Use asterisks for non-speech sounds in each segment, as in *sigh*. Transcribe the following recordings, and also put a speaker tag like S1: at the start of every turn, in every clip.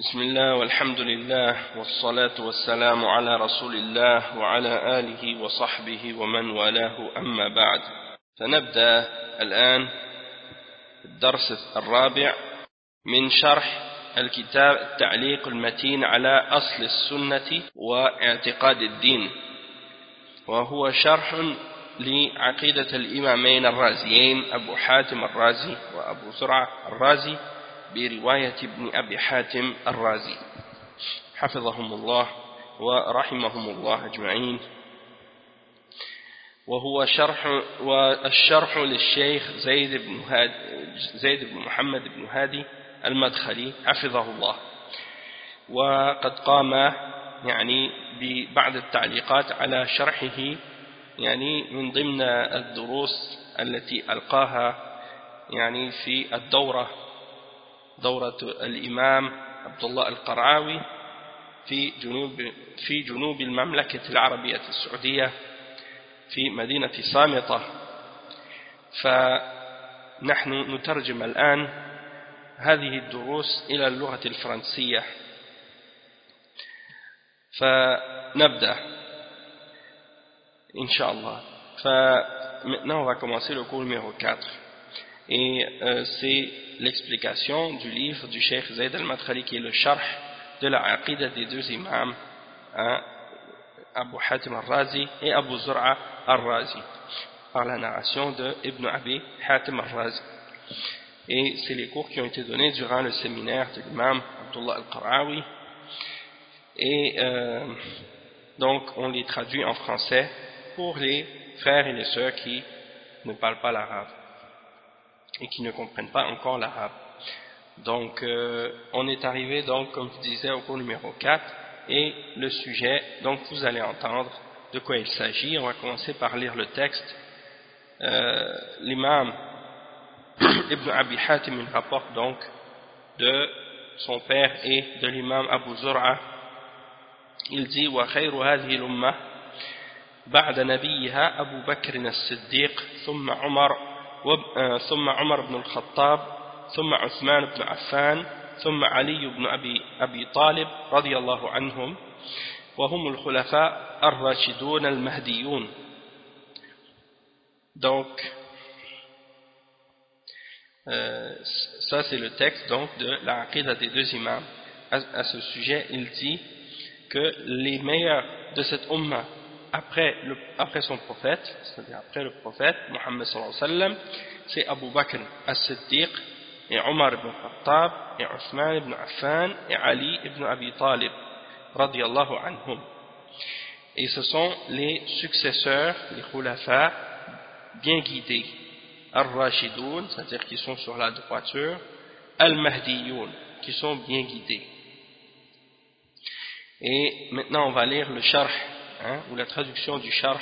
S1: بسم الله والحمد لله والصلاة والسلام على رسول الله وعلى آله وصحبه ومن والاه أما بعد. فنبدأ الآن الدرس الرابع من شرح الكتاب التعليق المتين على أصل السنة واعتقاد الدين. وهو شرح لعقيدة الإمامين الرازيين أبو حاتم الرازي وأبو زرعة الرازي برواية ابن أبي حاتم الرازي. حفظهم الله ورحمهم الله أجمعين. وهو شرح والشرح للشيخ زيد بن زيد بن محمد بن هادي المدخلي حفظه الله وقد قام يعني ببعض التعليقات على شرحه يعني من ضمن الدروس التي ألقاها يعني في الدورة دورة الإمام عبد الله القرعاوي في جنوب في جنوب المملكة العربية السعودية في مدينة صامتة فنحن نترجم الآن هذه الدروس إلى اللغة الفرنسية فنبدأ Inch'Allah. Maintenant, on va commencer le cours numéro 4. Et euh, c'est l'explication du livre du Cheikh Zayd al-Madkhali qui est le charh de la aqidah des deux imams, hein, Abu Hatim al-Razi et Abu Zur'a al-Razi, par la narration de Ibn Abi Hatim al-Razi. Et c'est les cours qui ont été donnés durant le séminaire de l'imam Abdullah al-Qarawi. Et euh, donc, on les traduit en français pour les frères et les sœurs qui ne parlent pas l'arabe et qui ne comprennent pas encore l'arabe. Donc, euh, on est arrivé, donc, comme je disais, au cours numéro 4, et le sujet, donc, vous allez entendre de quoi il s'agit. On va commencer par lire le texte. Euh, L'imam *coughs* Ibn Abi Hatim rapporte donc de son père et de l'imam Abu Zur'a. Il dit « Wa khayru hadhi l'ummah » بعد نبيها أبو بكر الصديق ثم عمر ثم عمر بن الخطاب ثم عثمان بن عفان ثم علي بن أبي, أبي طالب رضي الله عنهم وهم الخلفاء الراشدون المهديون donc euh, ça c'est le texte donc de la aqidah des deux imams à, à ce sujet il dit que les meilleurs de cette ummah après, après son prophète, c'est-à-dire après le prophète, Mohammed sallallahu alayhi wa sallam, c'est Abu Bakr as-Siddiq, et Omar ibn Khattab, et Othman ibn Affan, et Ali ibn Abi Talib, radiallahu anhum. Et ce sont les successeurs, les khulafa, bien guidés. Al-Rashidoun, c'est-à-dire qui sont sur la droiture, Al-Mahdiyoun, qui sont bien guidés. Et maintenant on va lire le sharh Hein, ou la traduction du charh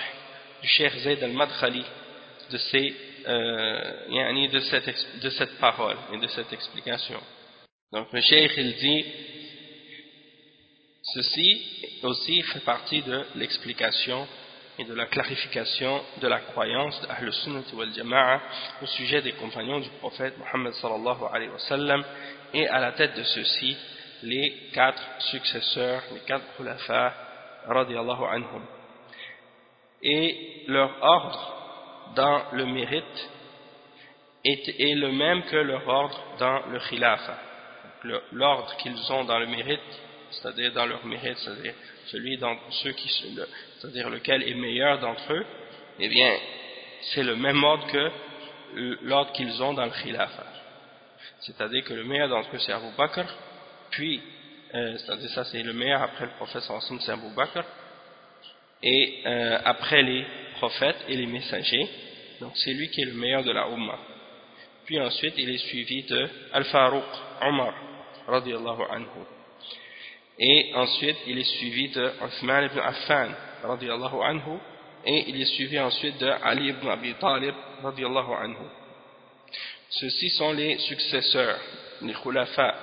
S1: du Cheikh Zayd al-Madkhali de, euh, de, cette, de cette parole et de cette explication. Donc le Cheikh il dit ceci aussi fait partie de l'explication et de la clarification de la croyance d'Ahl Sunnah wal Jama'a au sujet des compagnons du prophète Mohammed sallallahu alayhi wa sallam et à la tête de ceux-ci les quatre successeurs, les quatre khulafas radiallahu anhum. Et leur ordre dans le mérite est, le même que leur ordre dans le khilafa. L'ordre qu'ils ont dans le mérite, c'est-à-dire dans leur mérite, c'est-à-dire celui dans ceux qui, c'est-à-dire lequel est meilleur d'entre eux, eh bien, c'est le même ordre que l'ordre qu'ils ont dans le khilafa. C'est-à-dire que le meilleur d'entre eux c'est Abu Bakr, puis euh, c'est-à-dire ça c'est le meilleur après le prophète sallallahu c'est Abu Bakr. Et euh, après les prophètes et les messagers donc c'est lui qui est le meilleur de la Ummah. Puis ensuite il est suivi de Al-Farouq Omar radiallahu anhu. Et ensuite il est suivi de Uthman ibn Affan radiallahu anhu. Et il est suivi ensuite de Ali ibn Abi Talib radiallahu anhu. Ceux-ci sont les successeurs les khulafa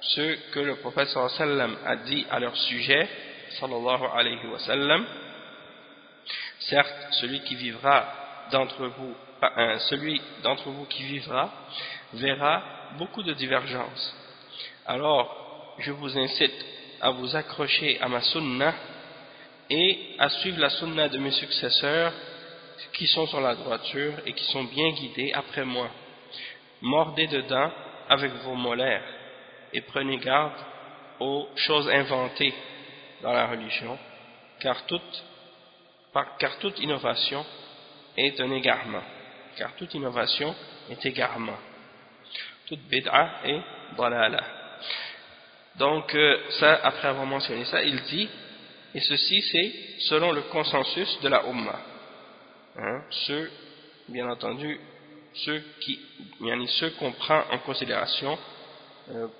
S1: ceux que le prophète a dit à leur sujet sallallahu alayhi wa sallam. Certes celui qui vivra d'entre vous celui d'entre vous qui vivra verra beaucoup de divergences. Alors je vous incite à vous accrocher à ma sunna et à suivre la sunna de mes successeurs qui sont sur la droiture et qui sont bien guidés après moi. Mordez dedans avec vos molaires et prenez garde aux choses inventées dans la religion, car toute, innovation est un égarement. Car toute innovation est égarement. Toute bid'a est dalala. Donc, euh, ça, après avoir mentionné ça, il dit, et ceci c'est selon le consensus de la Ummah. Hein, ceux, bien entendu, ceux qui, ceux qu'on prend en considération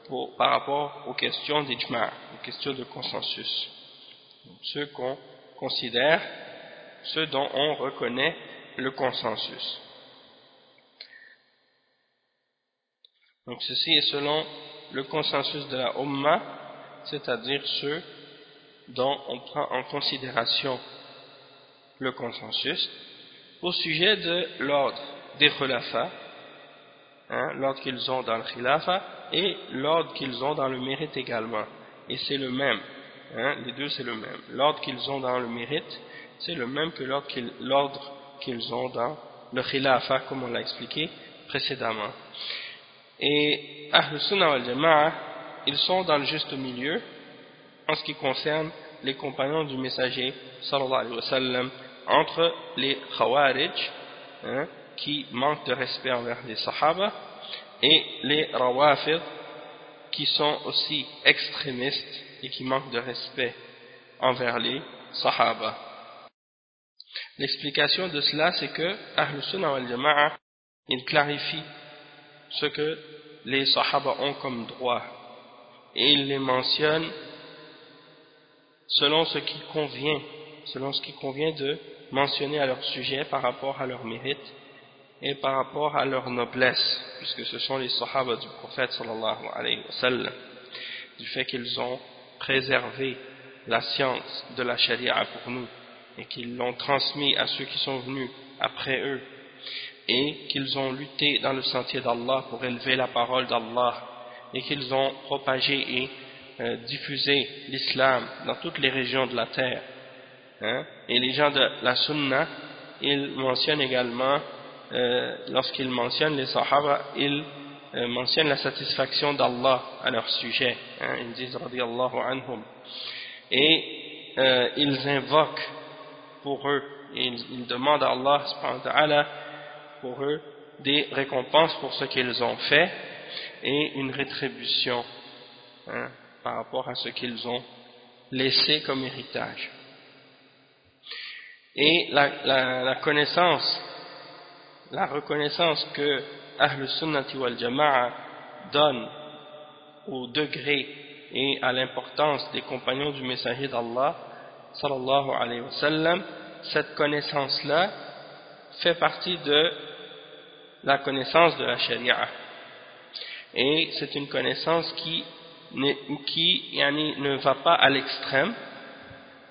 S1: pour, par rapport aux questions d'ijma', aux questions de consensus. ceux qu'on considère, ceux dont on reconnaît le consensus. Donc ceci est selon le consensus de la Ummah, c'est-à-dire ceux dont on prend en considération le consensus, au sujet de l'ordre des khulafas, hein, l'ordre qu'ils ont dans le khilafa et l'ordre qu'ils ont dans le mérite également. Et c'est le même, hein, les deux c'est le même. L'ordre qu'ils ont dans le mérite, c'est le même que l'ordre qu'ils ont dans le khilafa, comme on l'a expliqué précédemment. Et Ahl Sunnah wal Jama'a, ils sont dans le juste milieu en ce qui concerne les compagnons du messager sallallahu alayhi wa sallam entre les Khawarij hein, qui manquent de respect envers les Sahaba et les Rawafid qui sont aussi extrémistes et qui manquent de respect envers les Sahaba. L'explication de cela c'est que Ahl Sunnah wal Jama'a il clarifie ce que les Sahaba ont comme droit et il les mentionne selon ce qui convient selon ce qui convient de mentionner à leur sujet par rapport à leur mérite et par rapport à leur noblesse puisque ce sont les Sahaba du prophète sallallahu alayhi wa sallam du fait qu'ils ont préservé la science de la charia pour nous et qu'ils l'ont transmis à ceux qui sont venus après eux et qu'ils ont lutté dans le sentier d'Allah pour élever la parole d'Allah et qu'ils ont propagé et euh, diffusé l'islam dans toutes les régions de la terre. Hein. Et les gens de la sunna, ils mentionnent également, euh, lorsqu'ils mentionnent les sahaba, ils euh, la satisfaction d'Allah à leur sujet. Hein. Ils disent anhum. Et ils invoquent pour eux, ils, demandent à Allah pour eux des récompenses pour ce qu'ils ont fait et une rétribution hein, par rapport à ce qu'ils ont laissé comme héritage. Et la, connaissance, la reconnaissance que Ahl Sunnati wal Jama'a donne au degré et à l'importance des compagnons du messager d'Allah sallallahu alayhi wa sallam, cette connaissance-là fait partie de la connaissance de la charia. Et c'est une connaissance qui, qui ne va pas à l'extrême,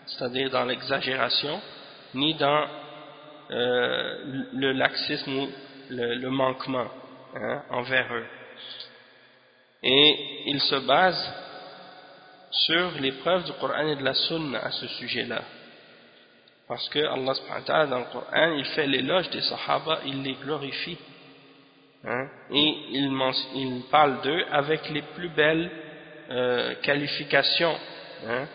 S1: c'est-à-dire dans l'exagération, ni dans euh, le laxisme ou le, manquement hein, envers eux. Et il se base sur les preuves du Coran et de la Sunna à ce sujet-là. Parce que Allah subhanahu dans le Coran, il fait l'éloge des Sahaba, il les glorifie. Hein, et il, parle d'eux avec les plus belles euh, qualifications. Hein,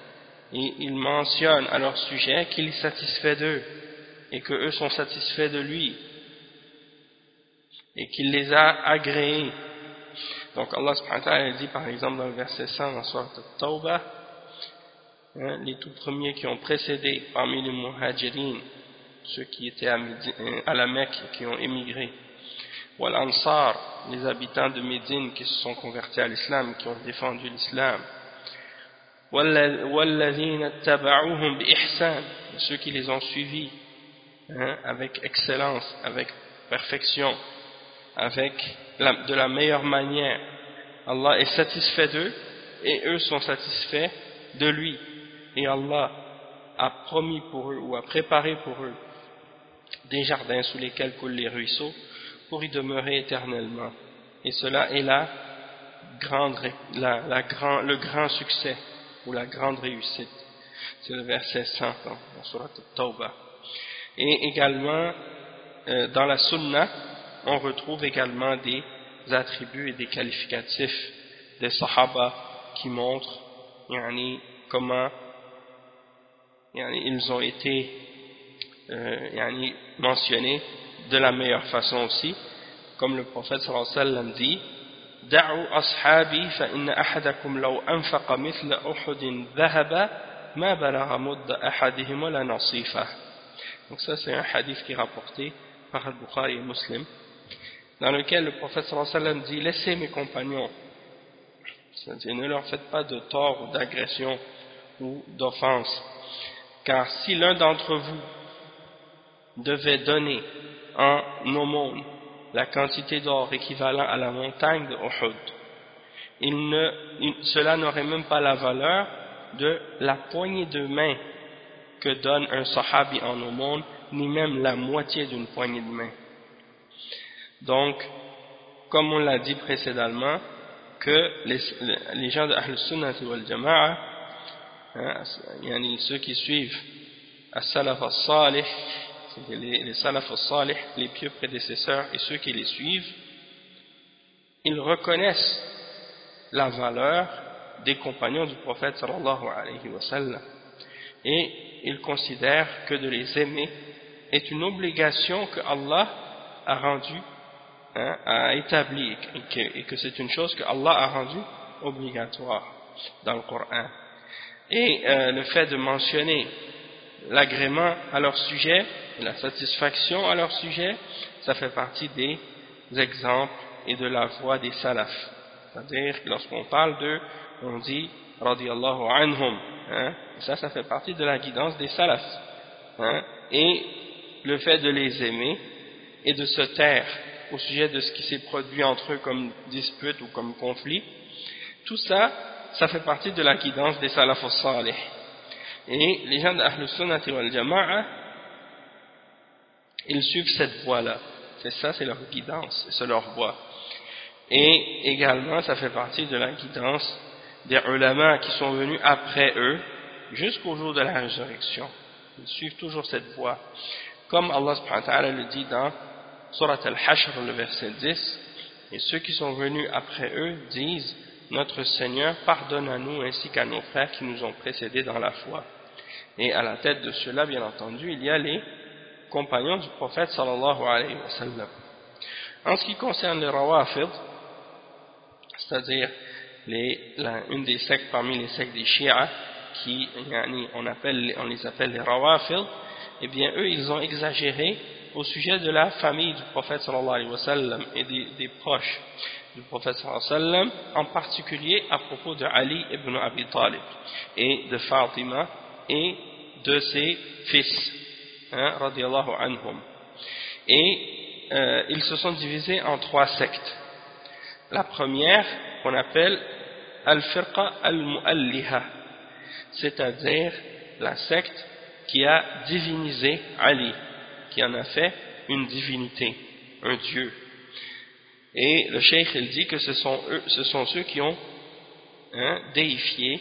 S1: et il mentionne à leur sujet qu'il est satisfait d'eux et qu'eux sont satisfaits de lui et qu'il les a agréés. Donc Allah subhanahu wa ta'ala dit par exemple dans le verset 100 dans Surat Tawbah hein, les tout premiers qui ont précédé parmi les muhajirin ceux qui étaient à, à la Mecque et qui ont émigré Wal-Ansar, les habitants de Médine qui se sont convertis à l'islam, qui ont défendu l'islam. ceux qui les ont suivis hein, avec excellence, avec perfection, avec de la meilleure manière. Allah est satisfait d'eux et eux sont satisfaits de lui. Et Allah a promis pour eux ou a préparé pour eux des jardins sous lesquels coulent les ruisseaux pour y demeurer éternellement. Et cela est la grande, le grand succès ou la grande réussite. C'est le verset 100 dans la Surah Tawbah. Et également, euh, dans la Sunna, on retrouve également des attributs et des qualificatifs des Sahaba qui montrent yani, comment yani, ils ont été euh, yani, mentionnés de la meilleure façon aussi, comme le prophète sallallahu alayhi wa sallam dit دعوا أصحابي فإن أحدكم لو أنفق مثل أحد ذهب ما بلغ مد أحدهم ولا نصيفه donc ça c'est un hadith qui est rapporté par Al-Bukhari et Muslim dans lequel le prophète sallam dit laissez mes compagnons c'est-à-dire ne leur faites pas de tort ou d'agression ou d'offense. Car si l'un d'entre vous devait donner en aumône la quantité d'or équivalent à la montagne de Uhud, cela n'aurait même pas la valeur de la poignée de main que donne un sahabi en aumône, ni même la moitié d'une poignée de main. Donc, comme on l'a dit précédemment, que les, gens de Ahl Sunnah wal Jama'a, hein, ceux qui suivent As-Salaf al-Salih, les, les salaf salih, les pieux prédécesseurs et ceux qui les suivent, ils reconnaissent la valeur des compagnons du prophète sallallahu alayhi wa sallam et ils considèrent que de les aimer est une obligation que Allah a rendue, hein, a établie et que, c'est une chose que Allah a rendue obligatoire dans le Coran. Et euh, le fait de mentionner l'agrément à leur sujet la satisfaction à leur sujet, ça fait partie des exemples et de la voie des salafs. C'est-à-dire lorsqu'on parle d'eux, on dit radiallahu anhum. Hein, ça, ça fait partie de la guidance des salafs. Hein, et le fait de les aimer et de se taire au sujet de ce qui s'est produit entre eux comme dispute ou comme conflit, tout ça, ça fait partie de la guidance des salafs salih. Et les gens d'Ahlus Sunnah wal Jama'a, ils suivent cette voie-là. C'est ça, c'est leur guidance, c'est leur voie. Et également, ça fait partie de la guidance des ulama qui sont venus après eux, jusqu'au jour de la résurrection. Ils suivent toujours cette voie. Comme Allah subhanahu wa le dit dans Surat al-Hashr, le verset 10, et ceux qui sont venus après eux disent, notre Seigneur pardonne à nous ainsi qu'à nos frères qui nous ont précédés dans la foi. Et à la tête de cela, bien entendu, il y a les compagnons du prophète sallallahu alayhi wa sallam. En ce qui concerne les rawafid, c'est-à-dire une des sectes parmi les sectes des Shia, qui on, les appelle les rawafid, eh bien eux ils ont exagéré au sujet de la famille du prophète sallallahu alayhi wa sallam et des, proches du prophète sallallahu alayhi wa sallam, en particulier à propos de Ali ibn Abi Talib et de Fatima et de ses fils hein, anhum. Et euh, ils se sont divisés en trois sectes. La première, qu'on appelle Al-Firqa Al-Mu'alliha, c'est-à-dire la secte qui a divinisé Ali, qui en a fait une divinité, un dieu. Et le cheikh il dit que ce sont, eux, ce sont ceux qui ont hein, déifié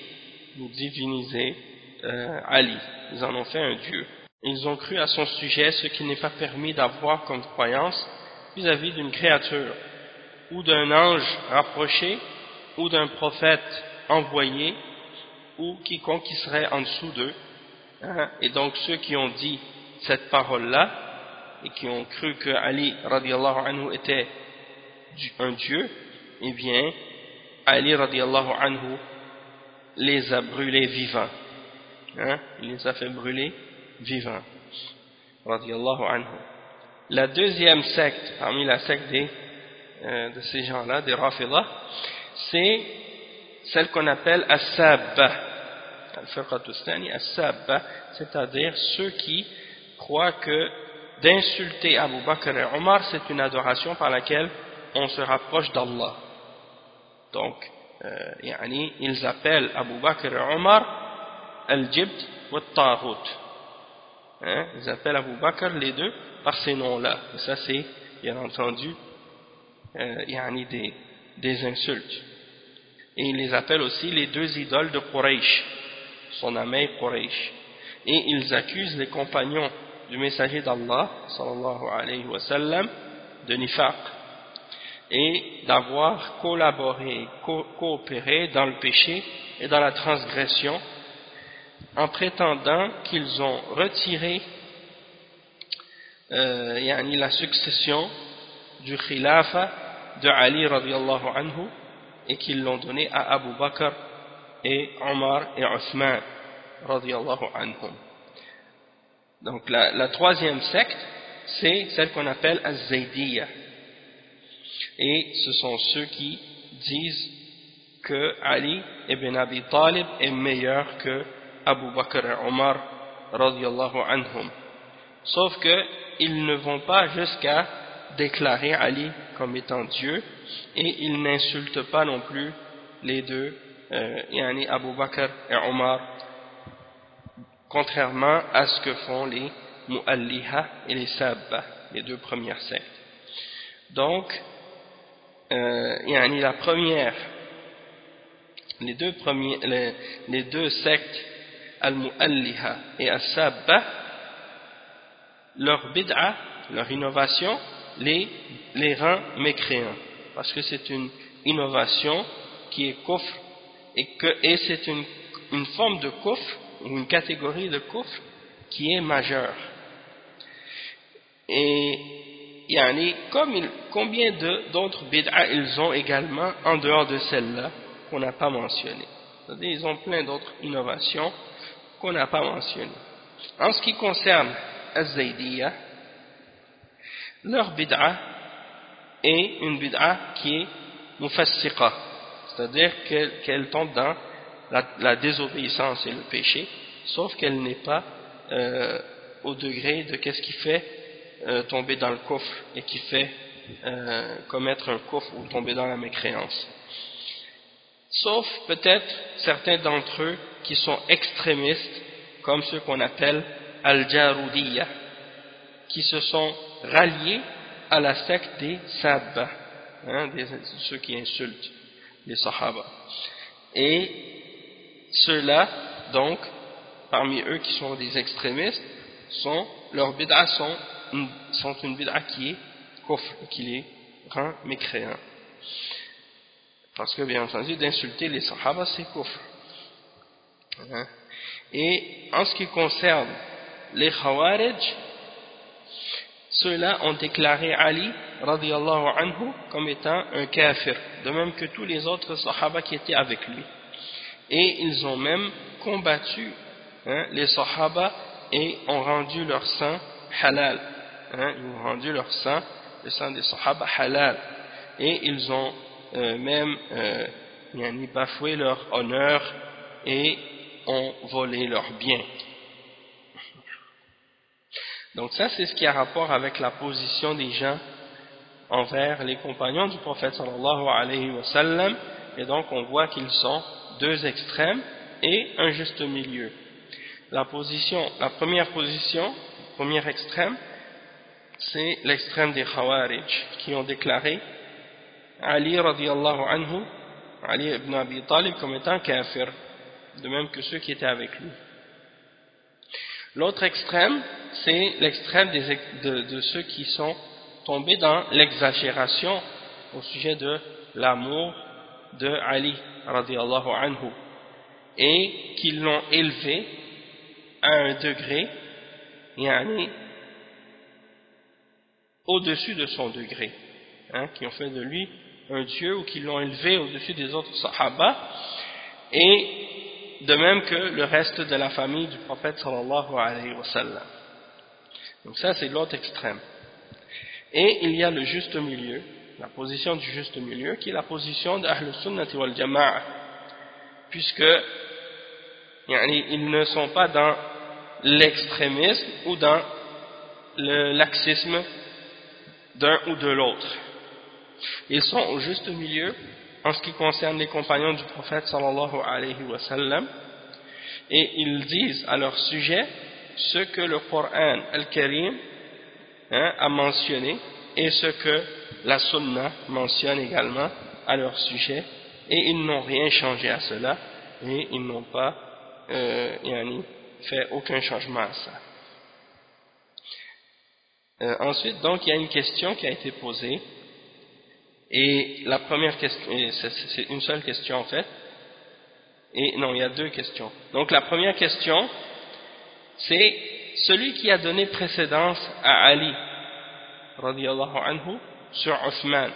S1: ou divinisé euh, Ali. Ils en ont fait un dieu. Ils ont cru à son sujet ce qui n'est pas permis d'avoir comme croyance vis-à-vis d'une créature ou d'un ange rapproché ou d'un prophète envoyé ou quiconque qui serait en dessous d'eux. Hein? Et donc ceux qui ont dit cette parole-là et qui ont cru que Ali radiallahu anhu était un dieu, eh bien Ali radiallahu anhu les a brûlés vivants. Hein? Il les a fait brûler vivant. Anhu. La deuxième secte, parmi la secte des, euh, de ces gens-là, des Rafidah, c'est celle qu'on appelle As-Sabba. c'est-à-dire ceux qui croient que d'insulter Abu Bakr et Omar, c'est une adoration par laquelle on se rapproche d'Allah. Donc, euh, ils appellent Abu Bakr et Omar Al-Jibt wa Taghut. Hein, ils appellent Abu Bakr les deux par ces noms-là. Ça, c'est, bien entendu, euh, des insultes. Et il les appelle aussi les deux idoles de Quraysh, son ami Quraysh. Et ils accusent les compagnons du messager d'Allah, sallallahu alayhi wa sallam, de nifaq, et d'avoir collaboré, coopéré dans le péché et dans la transgression, en prétendant qu'ils ont retiré euh, la succession du khilafa de Ali radiallahu anhu et qu'ils l'ont donné à Abu Bakr et Omar et Othman radiallahu anhum. Donc la, troisième secte, c'est celle qu'on appelle Az-Zaydiyya. Et ce sont ceux qui disent que Ali ibn Abi Talib est meilleur que Abu Bakr et Omar radiallahu anhum. Sauf qu'ils ne vont pas jusqu'à déclarer Ali comme étant Dieu et ils n'insultent pas non plus les deux, euh, yani Abu Bakr et Omar, contrairement à ce que font les Mu'alliha et les Sabba, les deux premières sectes. Donc, euh, yani la première, les deux, premiers, les deux sectes, Al-Mu'alliha et Al-Sabba, leur bid'a, leur innovation, les, les rend mécréants. Parce que c'est une innovation qui est kufr et, et c'est une, une forme de kufr, une catégorie de kufr qui est majeure. Et yani, comme il, combien d'autres bid'a ils ont également en dehors de celle-là qu'on n'a pas mentionné. C'est-à-dire ils ont plein d'autres innovations qu'on n'a pas mentionnées. En ce qui concerne Az-Zaydiyya, leur bid'a est une bid'a qui est mufassiqa, c'est-à-dire qu'elle tombe dans la, désobéissance et le péché, sauf qu'elle n'est pas euh, au degré de qu'est-ce qui fait euh, tomber dans le coffre et qui fait euh, commettre un coffre ou tomber dans la mécréance. Sauf peut-être certains d'entre eux qui sont extrémistes, comme ceux qu'on appelle al-Jarudiyya, qui se sont ralliés à la secte des Sabba, hein, ceux qui insultent les Sahaba. Et ceux-là, donc, parmi eux qui sont des extrémistes, sont, leurs bid'as sont, sont une bid'a qui est kufr, qui les rend mécréants. Parce que, bien entendu, d'insulter les Sahaba, c'est kufr. Hein. Et en ce qui concerne les Khawarij, ceux-là ont déclaré Ali radiallahu anhu comme étant un kafir, de même que tous les autres sahaba qui étaient avec lui. Et ils ont même combattu hein, les sahaba et ont rendu leur sang halal. Hein, ils ont rendu leur sang, le sang des sahaba halal. Et ils ont euh, même euh, bafoué leur honneur et ont volé leurs biens. Donc ça, c'est ce qui a rapport avec la position des gens envers les compagnons du prophète sallallahu alayhi wa sallam. Et donc, on voit qu'ils sont deux extrêmes et un juste milieu. La position, la première position, premier extrême, c'est l'extrême des Khawarij, qui ont déclaré Ali radiallahu anhu, Ali ibn Abi Talib comme étant kafir, de même que ceux qui étaient avec lui. L'autre extrême, c'est l'extrême de, ceux qui sont tombés dans l'exagération au sujet de l'amour de Ali radiallahu anhu et qui l'ont élevé à un degré yani, au-dessus de son degré hein, qui ont fait de lui un dieu ou qui l'ont élevé au-dessus des autres sahaba et de même que le reste de la famille du prophète sallallahu alayhi wa sallam. Donc ça c'est l'autre extrême. Et il y a le juste milieu, la position du juste milieu, qui est la position d'Ahl Sunnati wal Jama'a, puisque ils ne sont pas dans l'extrémisme ou dans le laxisme d'un ou de l'autre. Ils sont au juste milieu en ce qui concerne les compagnons du prophète sallallahu alayhi wa sallam et ils disent à leur sujet ce que le Coran al-Karim hein, a mentionné et ce que la Sunna mentionne également à leur sujet et ils n'ont rien changé à cela et ils n'ont pas euh, fait aucun changement à ça. Euh, ensuite, donc, il y a une question qui a été posée et la première question, c'est une seule question en fait, et non, il y a deux questions. Donc la première question, c'est celui qui a donné précédence à Ali, radiallahu anhu, sur Othman,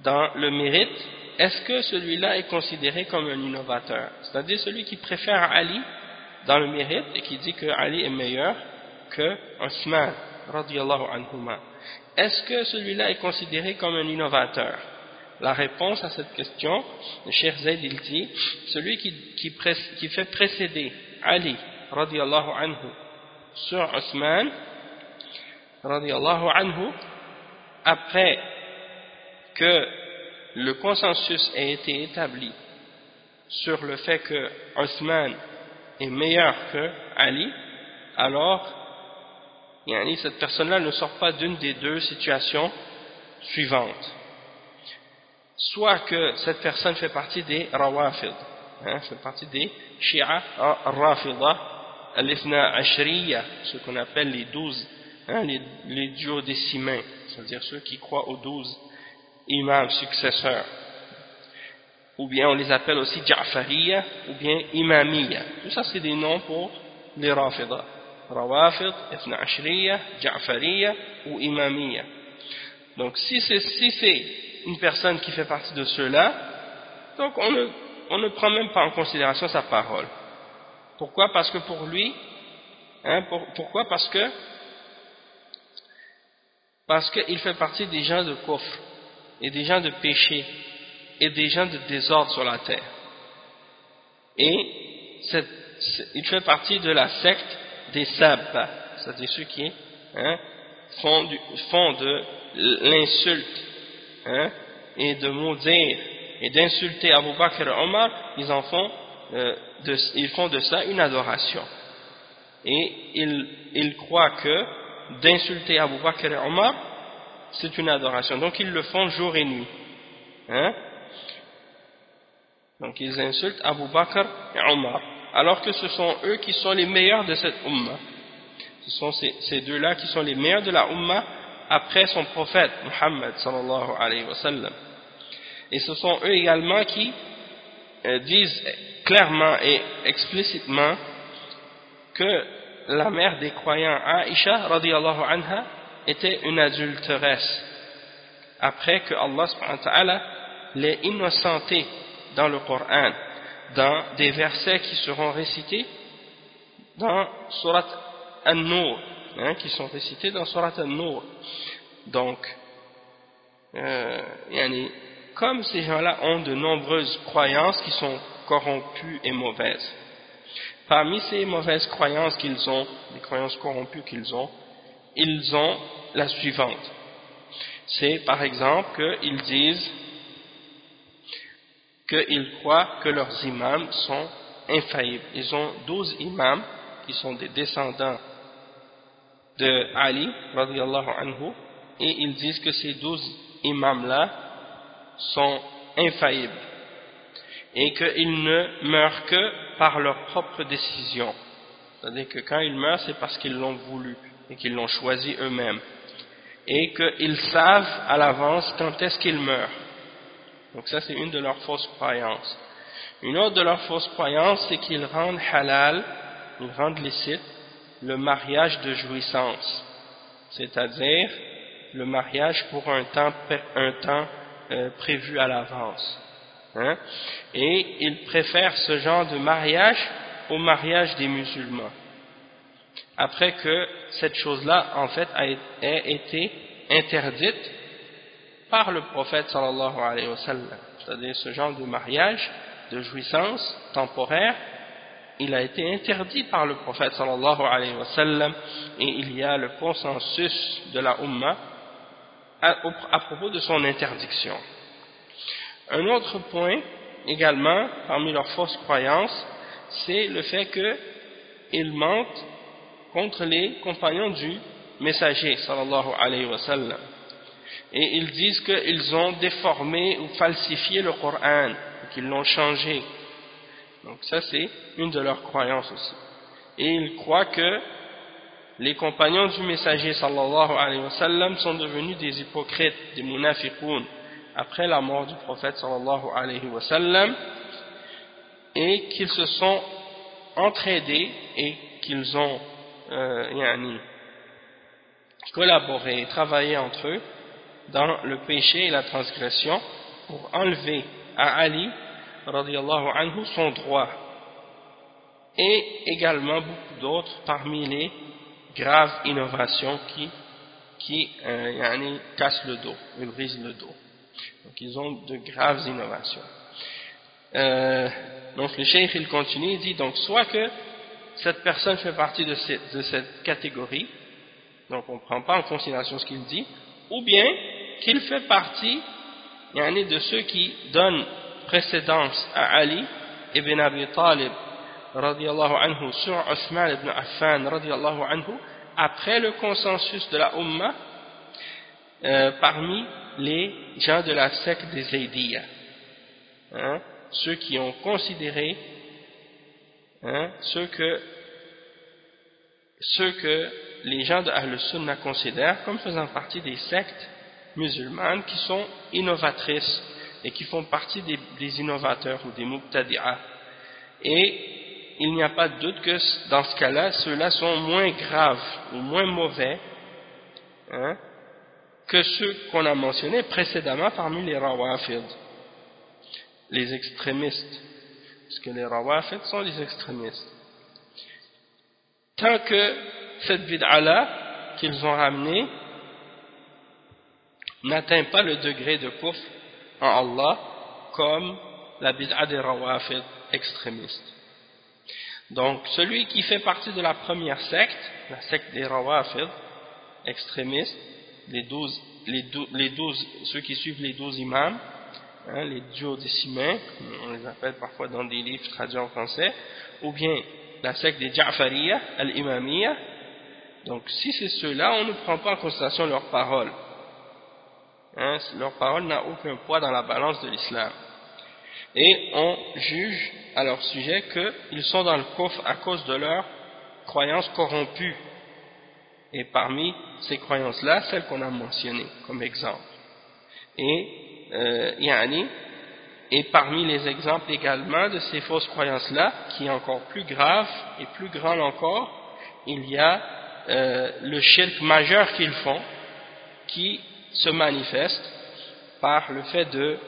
S1: dans le mérite, est-ce que celui-là est considéré comme un innovateur? C'est-à-dire celui qui préfère Ali dans le mérite et qui dit que Ali est meilleur que Othman, Est-ce que celui-là est considéré comme un innovateur? La réponse à cette question, le Cheikh Zayd il dit, celui qui, fait précéder Ali, radiallahu anhu, sur Osman, radiallahu anhu, après que le consensus ait été établi sur le fait que Osman est meilleur que Ali, alors cette personne-là ne sort pas d'une des deux situations suivantes. Soit que cette personne fait partie des rawafid, hein, fait partie des shia rafida, al-ithna ashriya, ce qu'on appelle les douze, hein, les, les duodécimains, c'est-à-dire ceux qui croient aux douze imams successeurs. Ou bien on les appelle aussi ja'fariya, ou bien imamiya. Tout ça c'est des noms pour les rafidah. Rawafid, Ithna Ashriya, Ja'fariya ou Imamiya. Donc si c'est si une personne qui fait partie de ceux-là, donc on ne, on ne prend même pas en considération sa parole. Pourquoi? Parce que pour lui, hein, pourquoi? Parce que parce qu'il fait partie des gens de coffre et des gens de péché et des gens de désordre sur la terre. Et il fait partie de la secte des sabba, c'est-à-dire ceux qui hein, font, de l'insulte hein, et de maudire et d'insulter Abu Bakr et Omar, ils en font, euh, de, ils font de ça une adoration. Et ils, ils croient que d'insulter Abu Bakr et Omar, c'est une adoration. Donc ils le font jour et nuit. Hein. Donc ils insultent Abu Bakr et Omar alors que ce sont eux qui sont les meilleurs de cette Ummah. Ce sont ces, deux-là qui sont les meilleurs de la Ummah après son prophète, Muhammad sallallahu alayhi wa sallam. Et ce sont eux également qui euh, disent clairement et explicitement que la mère des croyants, Aisha radiallahu anha, était une adulteresse. Après que Allah subhanahu wa ta'ala l'ait innocentée dans le Coran dans des versets qui seront récités dans Surat An-Nur, hein, qui sont récités dans Surat An-Nur. Donc, euh, comme ces gens-là ont de nombreuses croyances qui sont corrompues et mauvaises, parmi ces mauvaises croyances qu'ils ont, les croyances corrompues qu'ils ont, ils ont la suivante. C'est par exemple qu'ils disent qu'ils croient que leurs imams sont infaillibles. Ils ont douze imams qui sont des descendants de Ali, anhu, et ils disent que ces douze imams-là sont infaillibles et qu'ils ne meurent que par leur propre décision. C'est-à-dire que quand ils meurent, c'est parce qu'ils l'ont voulu et qu'ils l'ont choisi eux-mêmes. Et qu'ils savent à l'avance quand est-ce qu'ils meurent. Donc ça c'est une de leurs fausses croyances. Une autre de leurs fausses croyances, c'est qu'ils rendent halal, ils rendent licite le mariage de jouissance, c'est-à-dire le mariage pour un temps, un temps euh, prévu à l'avance. Hein. Et ils préfèrent ce genre de mariage au mariage des musulmans. Après que cette chose-là, en fait, a été interdite par le prophète sallallahu alayhi wa sallam. C'est-à-dire ce genre de mariage, de jouissance temporaire, il a été interdit par le prophète sallallahu alayhi wa sallam et il y a le consensus de la Ummah à, propos de son interdiction. Un autre point également, parmi leurs fausses croyances, c'est le fait qu'ils mentent contre les compagnons du messager sallallahu alayhi wa sallam Et ils disent qu'ils ont déformé ou falsifié le Coran, qu'ils l'ont changé. Donc ça c'est une de leurs croyances aussi. Et ils croient que les compagnons du messager sont devenus des hypocrites, des munafiqoun, après la mort du prophète et qu'ils se sont entraidés et qu'ils ont euh, collaboré et travaillé entre eux dans le péché et la transgression pour enlever à Ali anhu son droit et également beaucoup d'autres parmi les graves innovations qui, qui euh, cassent le dos, ils brisent le dos. Donc ils ont de graves innovations. Euh, donc le cheikh il continue, il dit donc soit que cette personne fait partie de cette catégorie, donc on ne prend pas en considération ce qu'il dit, ou bien qu'il fait partie de ceux qui donnent précédence à Ali ibn Abi Talib radiallahu anhu sur Osman ibn Affan radiallahu anhu après le consensus de la Ummah euh, parmi les gens de la secte des Zaydiyah hein, ceux qui ont considéré hein, ceux que ceux que les gens de Ahl-Sunnah considèrent comme faisant partie des sectes musulmanes qui sont innovatrices et qui font partie des, innovateurs ou des muqtadi'ah. Et il n'y a pas de doute que dans ce cas-là, ceux-là sont moins graves ou moins mauvais hein, que ceux qu'on a mentionnés précédemment parmi les rawafid, les extrémistes. Parce que les rawafid sont des extrémistes. Tant que cette bid'a-là qu'ils ont ramenée n'atteint pas le degré de kufr en Allah comme la bid'a des rawafid extrémistes. Donc, celui qui fait partie de la première secte, la secte des rawafid extrémistes, les douze, les les douze, ceux qui suivent les douze imams, hein, les duodécimains, on les appelle parfois dans des livres traduits en français, ou bien la secte des Ja'fariya, al-Imamiyya. Donc, si c'est ceux-là, on ne prend pas en considération leurs paroles. Hein, leur parole n'a aucun poids dans la balance de l'islam. Et on juge à leur sujet qu'ils sont dans le coffre à cause de leurs croyances corrompues. Et parmi ces croyances-là, celles qu'on a mentionnées comme exemple. Et, euh, yani, et parmi les exemples également de ces fausses croyances-là, qui est encore plus grave et plus grande encore, il y a euh, le shirk majeur qu'ils font, qui se manifeste par le fait de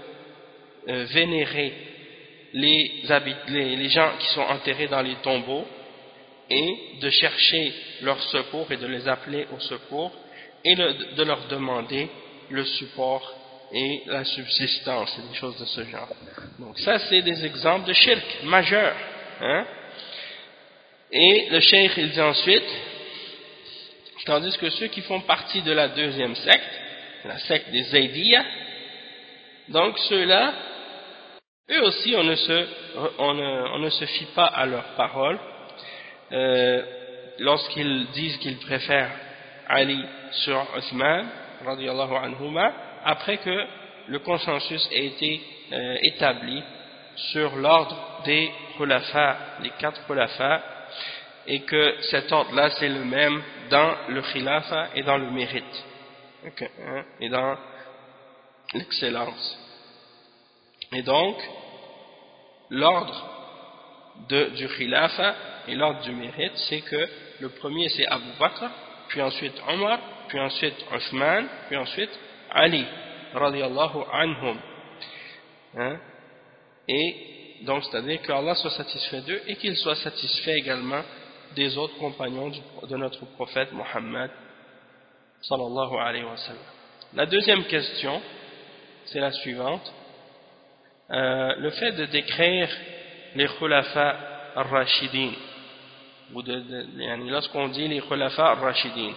S1: euh, vénérer les, les, gens qui sont enterrés dans les tombeaux et de chercher leur secours et de les appeler au secours et de leur demander le support et la subsistance et des choses de ce genre. Donc ça c'est des exemples de shirk majeurs. Hein. Et le cheikh il dit ensuite, tandis que ceux qui font partie de la deuxième secte, la secte des Zaydiyah. Donc ceux-là, eux aussi, on ne, se, on, ne, se fie pas à leurs paroles euh, lorsqu'ils disent qu'ils préfèrent Ali sur Osman, anhuma, après que le consensus ait été euh, établi sur l'ordre des khulafa, les quatre khulafa, et que cet ordre-là c'est le même dans le khilafa et dans le mérite. Hein, et dans l'excellence. Et donc, l'ordre du khilafa et l'ordre du mérite, c'est que le premier c'est Abu Bakr, puis ensuite Omar, puis ensuite Othman, puis ensuite Ali, radiallahu anhum. Hein? Et donc, c'est-à-dire qu'Allah soit satisfait d'eux et qu'il soit satisfait également des autres compagnons de notre prophète Mohammed La deuxième question, c'est la suivante. Euh, le fait de décrire les khulafa al-rashidin, ou de, lorsqu'on dit les khulafa al-rashidin,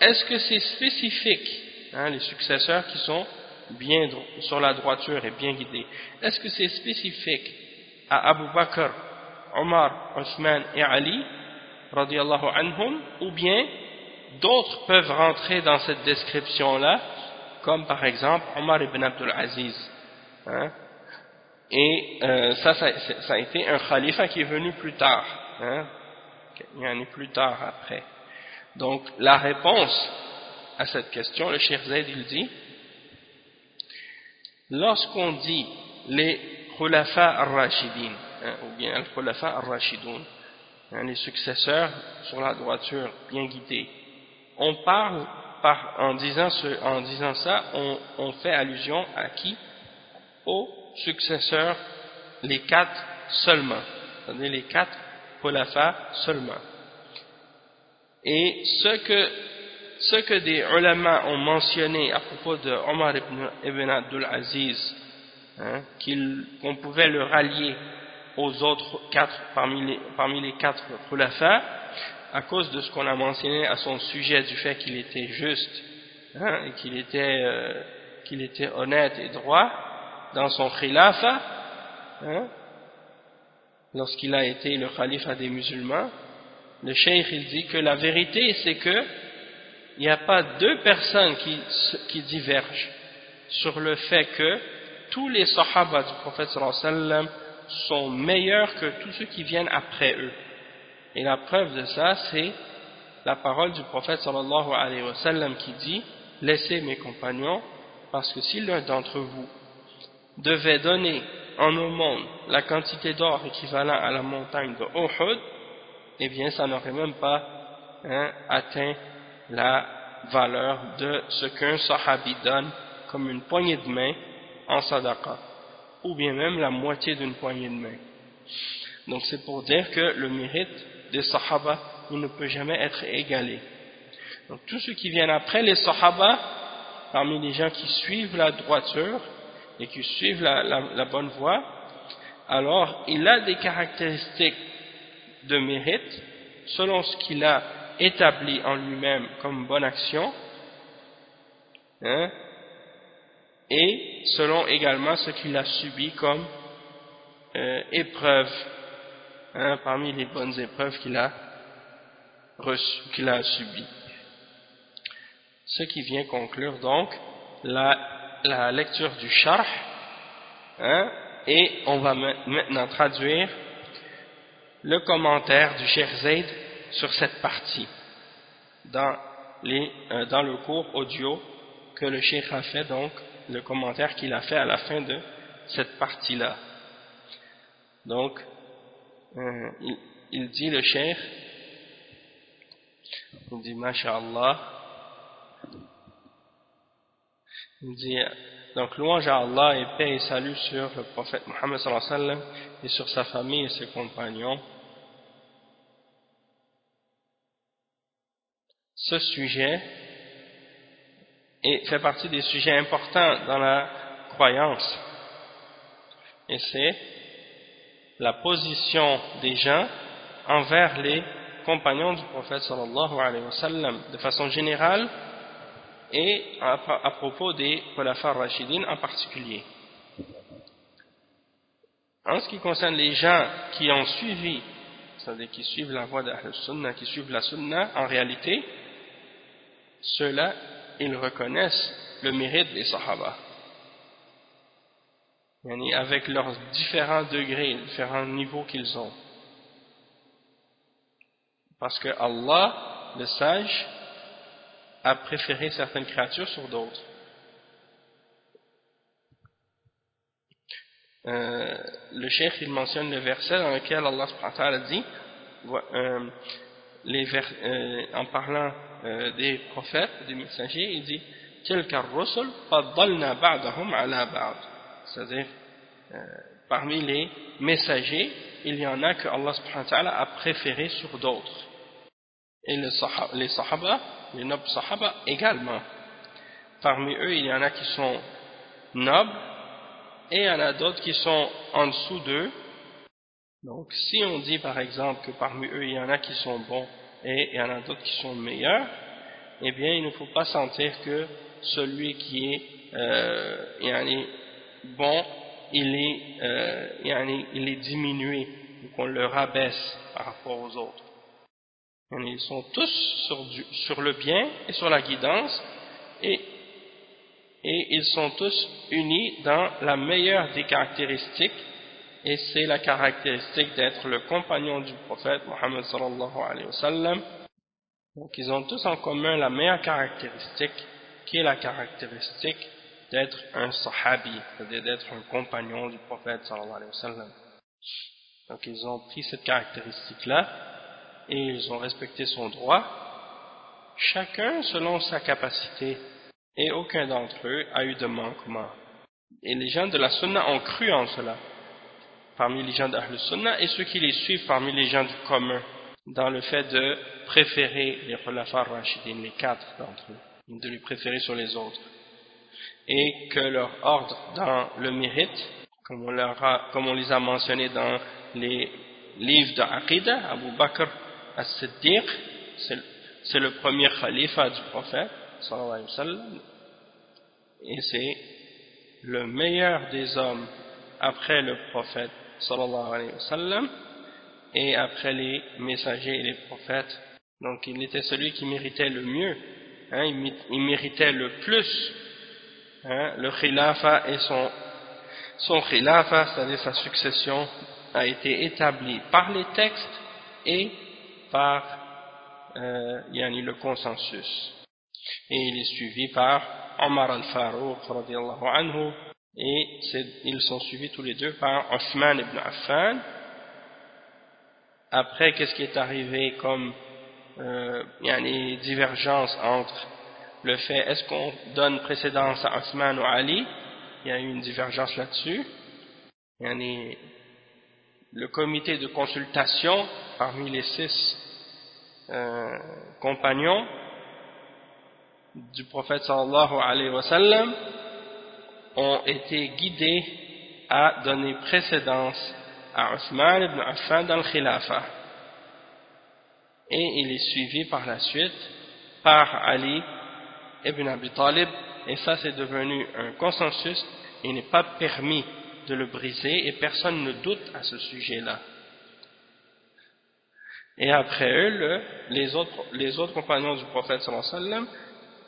S1: est-ce que c'est spécifique, hein, les successeurs qui sont bien sur la droiture et bien guidés, est-ce que c'est spécifique à Abu Bakr, Omar, Othman et Ali, anhum, ou bien d'autres peuvent rentrer dans cette description-là, comme par exemple Omar ibn Abdul Aziz. Hein. Et euh, ça, ça, a été un khalifa qui est venu plus tard. Il y en a plus tard après. Donc la réponse à cette question, le Cheikh Zayd il dit, lorsqu'on dit les khulafa al-rashidin, hein, ou bien al-khulafa al-rashidoun, hein, les successeurs sur la droiture bien guidés, on parle par, en, disant ce, en disant ça, on, on fait allusion à qui? Aux successeurs, les quatre seulement, les quatre khulafa seulement. Et ce que, ce que des ulama ont mentionné à propos de Omar ibn, Abdul Aziz, hein, qu'on pouvait le rallier aux autres quatre, parmi les, parmi les quatre khulafa, à cause de ce qu'on a mentionné à son sujet du fait qu'il était juste, hein, et qu'il était, euh, qu'il était honnête et droit dans son khilafa, hein, lorsqu'il a été le khalifa des musulmans, le cheikh il dit que la vérité c'est que il n'y a pas deux personnes qui, divergent sur le fait que tous les sahaba du prophète sont meilleurs que tous ceux qui viennent après eux. Et la preuve de ça, c'est la parole du prophète sallallahu alayhi wa sallam qui dit « Laissez mes compagnons, parce que si l'un d'entre vous devait donner en monde la quantité d'or équivalent à la montagne de Uhud, eh bien ça n'aurait même pas hein, atteint la valeur de ce qu'un sahabi donne comme une poignée de main en sadaqa, ou bien même la moitié d'une poignée de main. Donc c'est pour dire que le mérite des sahaba il ne peut jamais être égalé. Donc tous ceux qui viennent après les sahaba, parmi les gens qui suivent la droiture et qui suivent la, bonne voie, alors il a des caractéristiques de mérite selon ce qu'il a établi en lui-même comme bonne action hein, et selon également ce qu'il a subi comme euh, épreuve parmi les bonnes épreuves qu'il a qu'il a subies ce qui vient conclure donc la, la lecture du charh hein, et on va maintenant traduire le commentaire du Cheikh Zayd sur cette partie dans, les, euh, dans le cours audio que le Cheikh a fait, donc le commentaire qu'il a fait à la fin de cette partie-là. Donc, euh, il, dit le Cheikh, il dit Masha'Allah, il dit donc louange à Allah et paix et salut sur le prophète Mohammed et sur sa famille et ses compagnons. Ce sujet fait partie des sujets importants dans la croyance. Et c'est la position des gens envers les compagnons du prophète sallallahu alayhi wa sallam de façon générale et à, propos des Khulafa Rashidin en particulier. En ce qui concerne les gens qui ont suivi, c'est-à-dire qui suivent la voie la Sunnah, qui suivent la Sunnah, en réalité, ceux-là, ils reconnaissent le mérite des Sahaba. Avec leurs différents degrés, différents niveaux qu'ils ont. Parce que Allah, le sage, a préféré certaines créatures sur d'autres. Euh, le cheikh il mentionne le verset dans lequel Allah a dit euh, euh, en parlant des prophètes, des messagers, il dit c'est-à-dire parmi les messagers il y en a que Allah a préféré sur d'autres et les sahaba les nobles sahaba également. Parmi eux, il y en a qui sont nobles et il y en a d'autres qui sont en dessous d'eux. Donc, si on dit par exemple que parmi eux, il y en a qui sont bons et il y en a d'autres qui sont meilleurs, eh bien, il ne faut pas sentir que celui qui est, euh, bon, il est, euh, il est diminué qu'on le rabaisse par rapport aux autres. Ils sont tous sur, le bien et sur la guidance et et ils sont tous unis dans la meilleure des caractéristiques et c'est la caractéristique d'être le compagnon du prophète Mohammed sallallahu alayhi wa sallam donc ils ont tous en commun la meilleure caractéristique qui est la caractéristique d'être un sahabi, c'est-à-dire d'être un compagnon du prophète sallallahu alayhi wa sallam. Donc ils ont pris cette caractéristique-là et ils ont respecté son droit, chacun selon sa capacité et aucun d'entre eux a eu de manquement. Et les gens de la sunna ont cru en cela, parmi les gens d'Ahl Sunna et ceux qui les suivent parmi les gens du commun, dans le fait de préférer les khulafa rashidin, les quatre d'entre eux, de les préférer sur les autres et que leur ordre dans le mérite, comme on, les a mentionnés dans les livres d'Aqidah, Abu Bakr as-Siddiq, c'est le premier khalifa du prophète, sallallahu alayhi wa et c'est le meilleur des hommes après le prophète, sallallahu alayhi wa et après les messagers et les prophètes. Donc il était celui qui méritait le mieux, hein, il méritait le plus Hein, le khilafa et son, son khilafa, c'est-à-dire sa succession, a été établi par les textes et par euh, yani le consensus. Et il est suivi par Omar al-Farouq anhu et ils sont suivis tous les deux par Osman ibn Affan. Après, qu'est-ce qui est arrivé comme euh, yani divergence entre le fait, est-ce qu'on donne précédence à Osman ou Ali? Il y a eu une divergence là-dessus. Le comité de consultation parmi les six euh, compagnons du prophète sallallahu alayhi wa sallam ont été guidés à donner précédence à Osman ibn Affan dans le khilafa. Et il est suivi par la suite par Ali Ibn Abi Talib, et ça c'est devenu un consensus, il n'est pas permis de le briser, et personne ne doute à ce sujet-là. Et après eux, les, autres, compagnons du prophète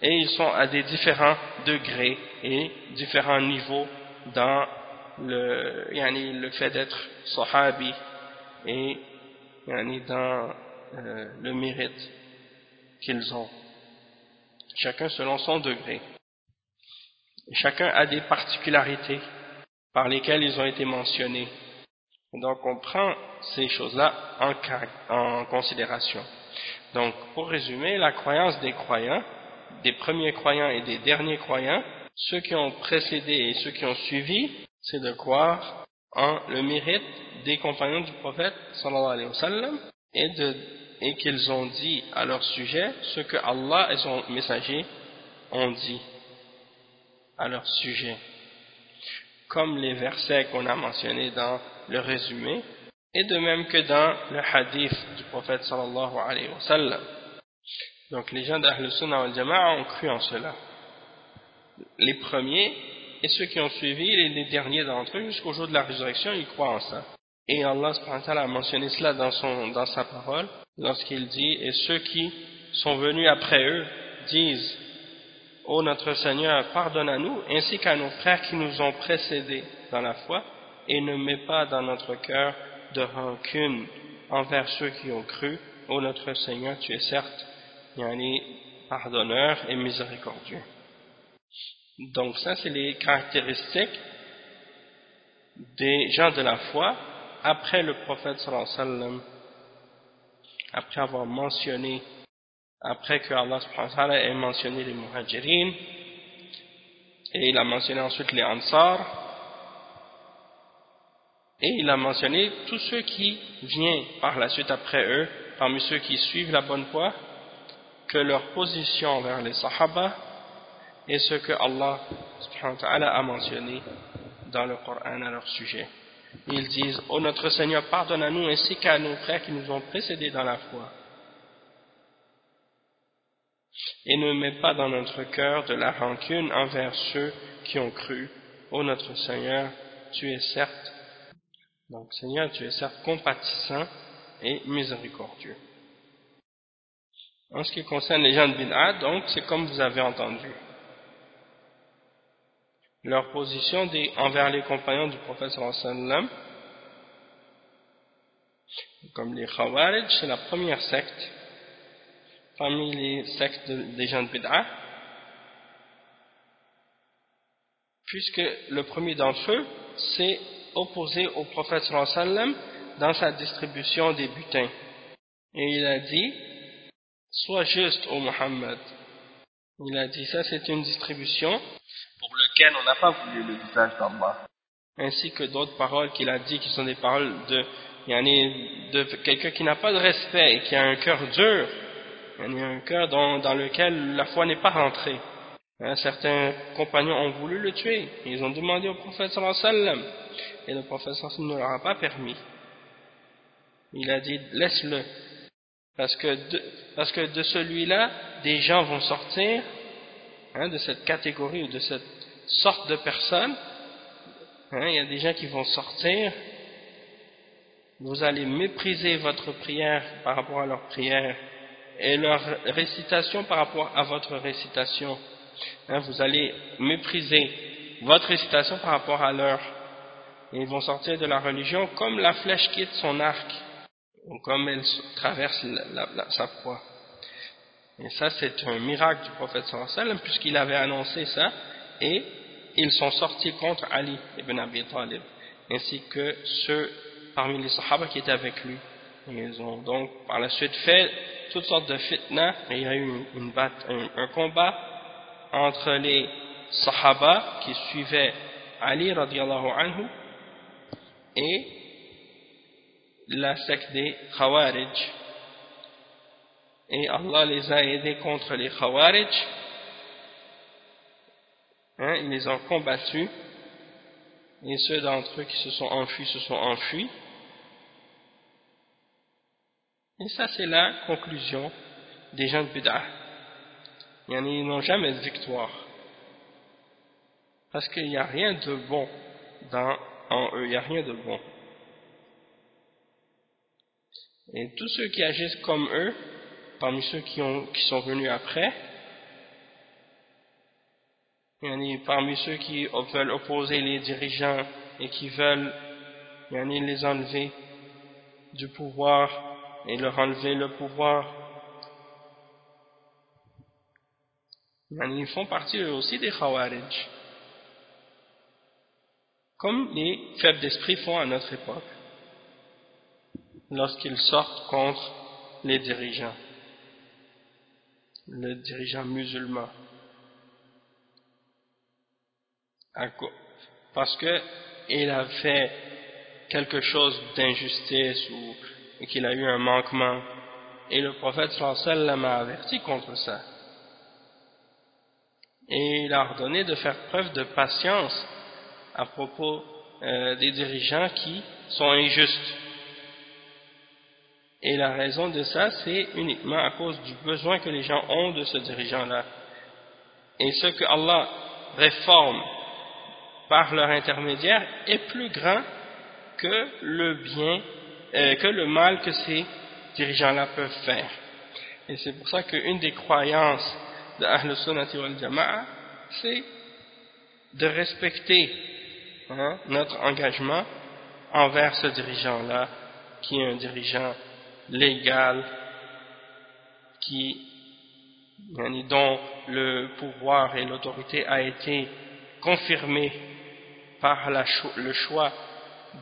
S1: et ils sont à des différents degrés et différents niveaux dans le, yani, le fait d'être sahabi et yani, dans euh, le mérite qu'ils ont chacun selon son degré. chacun a des particularités par lesquelles ils ont été mentionnés. Donc on prend ces choses-là en, considération. Donc pour résumer, la croyance des croyants, des premiers croyants et des derniers croyants, ceux qui ont précédé et ceux qui ont suivi, c'est de croire en le mérite des compagnons du prophète sallallahu alayhi wa sallam et de et qu'ils ont dit à leur sujet ce que Allah et son messager ont dit à leur sujet. Comme les versets qu'on a mentionnés dans le résumé, et de même que dans le hadith du prophète sallallahu alayhi wa sallam. Donc les gens d'Ahl Sunnah wal Jama'a ont cru en cela. Les premiers et ceux qui ont suivi, les derniers d'entre eux, jusqu'au jour de la résurrection, ils croient en ça. Et Allah a mentionné cela dans, sa parole, lorsqu'il dit « Et ceux qui sont venus après eux disent « Ô notre Seigneur, pardonne à nous, ainsi qu'à nos frères qui nous ont précédés dans la foi, et ne mets pas dans notre cœur de rancune envers ceux qui ont cru. Ô notre Seigneur, tu es certes yani, pardonneur et miséricordieux. » Donc ça, c'est les caractéristiques des gens de la foi après le prophète sallallahu alayhi wa sallam, après avoir mentionné, après que Allah subhanahu ait mentionné les muhajirin, et il a mentionné ensuite les ansar, et il a mentionné tous ceux qui viennent par la suite après eux, parmi ceux qui suivent la bonne voie, que leur position vers les sahaba est ce que Allah subhanahu wa ta'ala a mentionné dans le Coran à leur sujet ils disent « Oh notre Seigneur, pardonne à nous ainsi qu'à nos frères qui nous ont précédés dans la foi. Et ne mets pas dans notre cœur de la rancune envers ceux qui ont cru. Ô notre Seigneur, tu es certes, donc Seigneur, tu es certes compatissant et miséricordieux. En ce qui concerne les gens de Bid'a, donc c'est comme vous avez entendu. Leur position envers les compagnons du prophète sallam comme les Khawarij, c'est la première secte parmi les sectes des gens de Bid'ah puisque le premier d'entre eux s'est opposé au prophète sallam dans sa distribution des butins. Et il a dit sois juste au Muhammad il a dit ça c'est une distribution on n'a pas voulu le visage d'Allah. Ainsi que d'autres paroles qu'il a dit qui sont des paroles de, quelqu'un qui n'a pas de respect et qui a un cœur dur il y a un cœur dans, lequel la foi n'est pas rentrée. Hein, certains compagnons ont voulu le tuer. Ils ont demandé au prophète sallam. Et le prophète sallam ne leur a pas permis. Il a dit laisse-le. Parce que de, de celui-là des gens vont sortir hein, de cette catégorie ou de cette sorte de personnes. Hein, il y a des gens qui vont sortir. Vous allez mépriser votre prière par rapport à leur prière et leur récitation par rapport à votre récitation. Hein, vous allez mépriser votre récitation par rapport à leur. Et ils vont sortir de la religion comme la flèche quitte son arc comme elle traverse sa proie. Et ça, c'est un miracle du prophète sallam, puisqu'il avait annoncé ça, et ils sont sortis contre Ali ibn Abi Talib, ainsi que ceux parmi les sahaba qui étaient avec lui. ils ont donc par la suite fait toutes sortes de fitna, il y a eu une, un, combat entre les sahaba qui suivaient Ali radiallahu anhu, et la secte des Khawarij, et Allah les a aidés contre les Khawarij hein, ils les ont combattus. Et ceux d'entre eux qui se sont enfuis se sont enfuis. Et ça c'est la conclusion des gens de Bid'ah. Ils n'ont jamais de victoire. Parce qu'il n'y a rien de bon dans, en eux, il n'y a rien de bon. Et tous ceux qui agissent comme eux parmi ceux qui, ont, qui sont venus après, parmi ceux qui veulent opposer les dirigeants et qui veulent les enlever du pouvoir et leur enlever le pouvoir. Ils font partie eux aussi des Khawarij. Comme les faibles d'esprit font à notre époque, lorsqu'ils sortent contre les dirigeants le dirigeant musulman. Parce que il a fait quelque chose d'injustice ou qu'il a eu un manquement. Et le prophète sallallahu a averti contre ça. Et il a ordonné de faire preuve de patience à propos euh, des dirigeants qui sont injustes. Et la raison de ça, c'est uniquement à cause du besoin que les gens ont de ce dirigeant-là. Et ce que Allah réforme par leur intermédiaire est plus grand que le bien, euh, que le mal que ces dirigeants-là peuvent faire. Et c'est pour ça qu'une des croyances de Ahl Sunnati wal Jama'a, c'est de respecter hein, notre engagement envers ce dirigeant-là, qui est un dirigeant légal qui, dont le pouvoir et l'autorité a été confirmé par le choix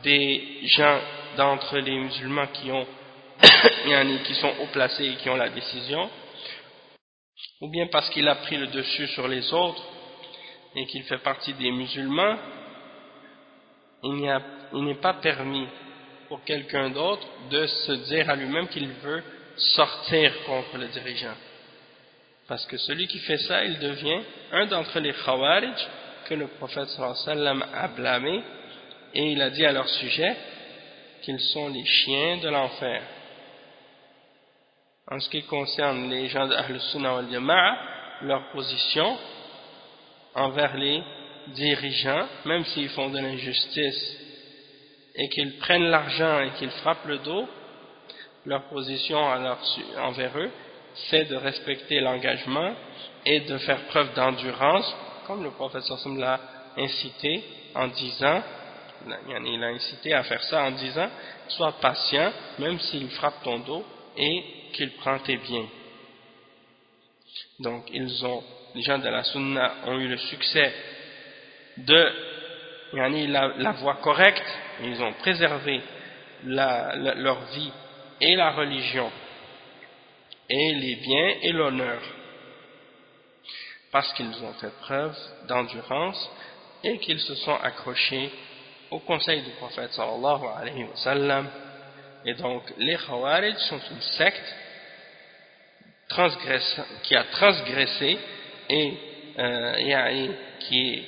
S1: des gens d'entre les musulmans qui *coughs* qui sont haut placés et qui ont la décision ou bien parce qu'il a pris le dessus sur les autres et qu'il fait partie des musulmans il n'est pas permis pour quelqu'un d'autre de se dire à lui-même qu'il veut sortir contre le dirigeant. Parce que celui qui fait ça, il devient un d'entre les khawarij que le prophète sallam a blâmé et il a dit à leur sujet qu'ils sont les chiens de l'enfer. En ce qui concerne les gens d'Ahl Sunnah wal Jama'a, leur position envers les dirigeants, même s'ils font de l'injustice et qu'ils prennent l'argent et qu'ils frappent le dos, leur position envers eux, c'est de respecter l'engagement et de faire preuve d'endurance, comme le prophète l'a incité en disant, il a incité à faire ça en disant, sois patient, même s'il frappe ton dos, et qu'il prend tes biens. Donc, ils ont, les gens de la Sunna ont eu le succès de la, la voie correcte, ils ont préservé leur vie et la religion, et les biens et l'honneur, parce qu'ils ont fait preuve d'endurance et qu'ils se sont accrochés au conseil du prophète sallallahu alayhi wa sallam. Et donc, les Khawarij sont une secte qui a transgressé et euh, qui est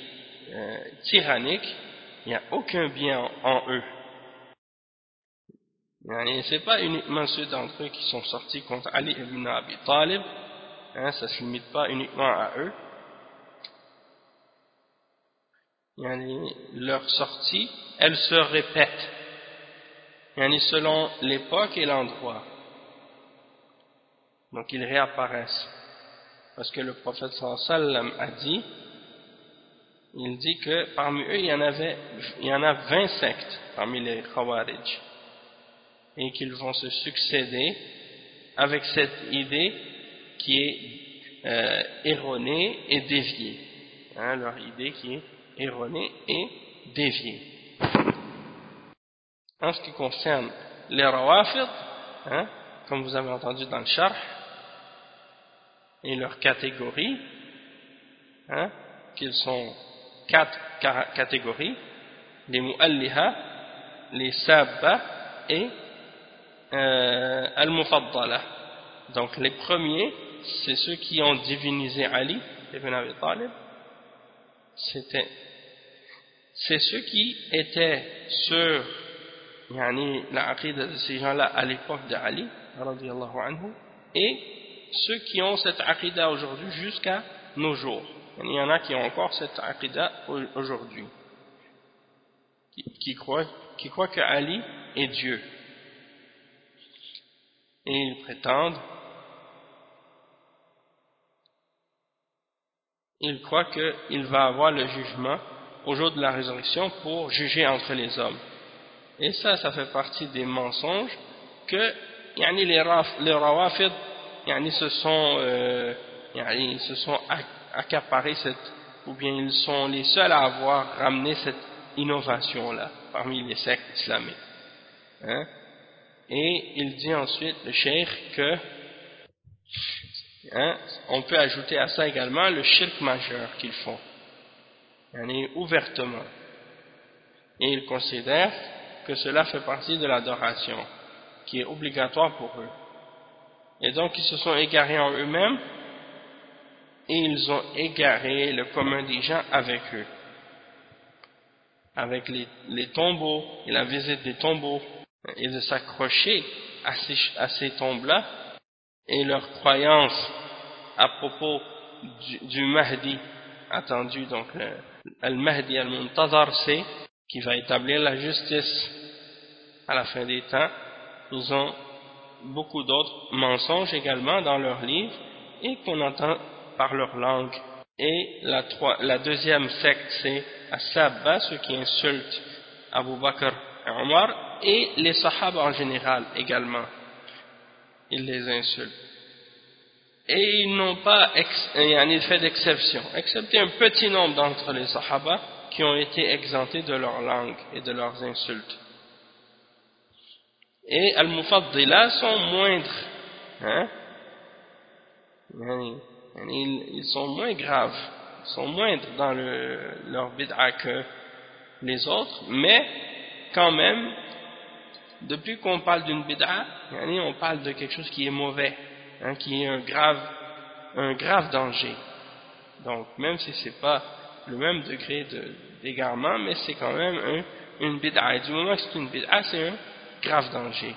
S1: euh, tyrannique, il n'y a aucun bien en, eux. Ce n'est pas uniquement ceux d'entre eux qui sont sortis contre Ali ibn Abi Talib, hein, ça ne se limite pas uniquement à eux. leur sortie, elle se répète selon l'époque et l'endroit. Donc ils réapparaissent. Parce que le prophète sallam a dit, il dit que parmi eux, il y en, avait, il y en a 20 sectes parmi les Khawarij. Et qu'ils vont se succéder avec cette idée qui est euh, erronée et déviée. Hein, leur idée qui est erronée et déviée. En ce qui concerne les Rawafid, hein, comme vous avez entendu dans le char, et leurs catégories, hein, qu'ils sont quatre catégories, les mu'alliha, les sabba et euh, al-mufaddala. Donc les premiers, c'est ceux qui ont divinisé Ali ibn Abi Talib. C'était c'est ceux qui étaient sur yani, la de ces gens-là à l'époque d'Ali et ceux qui ont cette aqidah aujourd'hui jusqu'à nos jours. Il y en a qui ont encore cette aqidah aujourd'hui, qui, qui croient que Ali est Dieu. Et ils prétendent, ils croient qu'il va avoir le jugement au jour de la résurrection pour juger entre les hommes. Et ça, ça fait partie des mensonges que yani, les, les rawafid yani, se sont, euh, yani, se sont accaparés cette, ou bien ils sont les seuls à avoir ramené cette innovation-là parmi les sectes islamiques. Hein? Et il dit ensuite, le cheikh, que hein, on peut ajouter à ça également le shirk majeur qu'ils font, ouvertement. Et il considère que cela fait partie de l'adoration, qui est obligatoire pour eux. Et donc ils se sont égarés en eux-mêmes, et ils ont égaré le commun des gens avec eux. Avec les, tombeaux et la visite des tombeaux, et de s'accrocher à ces, à ces tombes-là, et leur croyance à propos du, Mahdi attendu, donc le, Mahdi al-Muntazar, c'est qui va établir la justice à la fin des temps. Ils ont beaucoup d'autres mensonges également dans leurs livres et qu'on entend par leur langue. Et la, la deuxième secte, c'est As-Sabba, ceux qui insultent Abu Bakr et Omar, et les Sahaba en général également. Ils les insultent. Et ils n'ont pas effet d'exception, excepté un petit nombre d'entre les Sahaba qui ont été exemptés de leur langue et de leurs insultes. Et Al-Mufaddila sont moindres. Hein? Ils, sont moins graves, ils sont moindres dans le, leur bid'a que les autres, mais quand même, depuis qu'on parle d'une bid'a, on parle de quelque chose qui est mauvais, hein, qui est un grave, un grave danger. Donc, même si c'est pas le même degré d'égarement, mais c'est quand même un, une bid'a. Et du moment que c'est une bid'a, c'est un grave danger.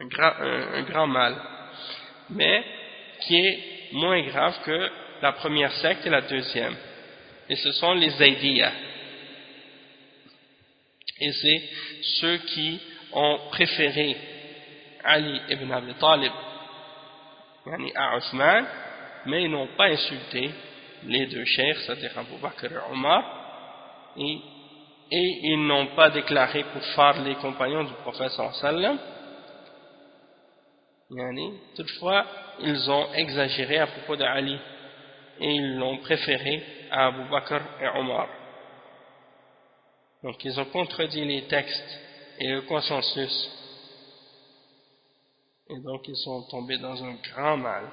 S1: Un, grand mal. Mais qui est moins grave que la première secte et la deuxième. Et ce sont les Zaydiyah. Et c'est ceux qui ont préféré Ali ibn Abi Talib à Othman, mais ils n'ont pas insulté les deux chers, c'est-à-dire Abu Bakr et Omar, et, et ils n'ont pas déclaré pour faire les compagnons du prophète sallam. Toutefois, ils ont exagéré à propos d'Ali et ils l'ont préféré à Abu Bakr et Omar. Donc ils ont contredit les textes et le consensus. Et donc ils sont tombés dans un grand mal.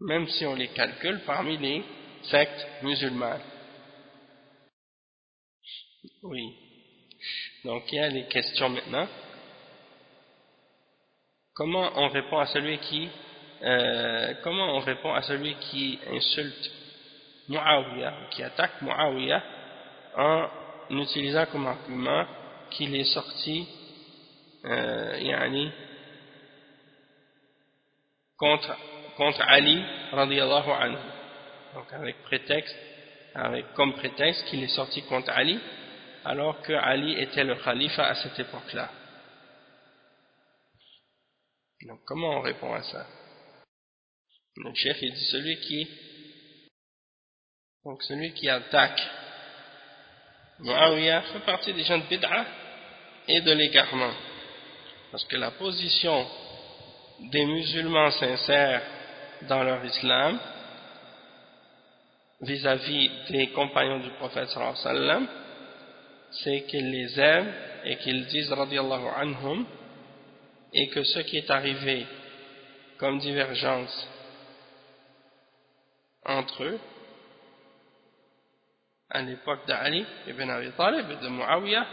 S1: Même si on les calcule parmi les sectes musulmanes. Oui. Donc il y a les questions maintenant. Comment on répond à celui qui euh, comment on répond à celui qui insulte Muawiyah, qui attaque Muawiyah en utilisant comme argument qu'il est sorti euh, yani, contre, contre Ali radiallahu anhu. Donc avec prétexte, avec comme prétexte qu'il est sorti contre Ali alors que Ali était le khalifa à cette époque-là. Donc comment on répond à ça? Le chef il dit celui qui donc celui qui attaque Muawiyah fait partie des gens de bid'a et de l'égarement. Parce que la position des musulmans sincères dans leur islam vis-à-vis des compagnons du prophète sallallahu c'est qu'ils les aiment et qu'ils disent radiallahu anhum et que ce qui est arrivé comme divergence entre eux à l'époque d'Ali ibn Abi Talib et de Muawiyah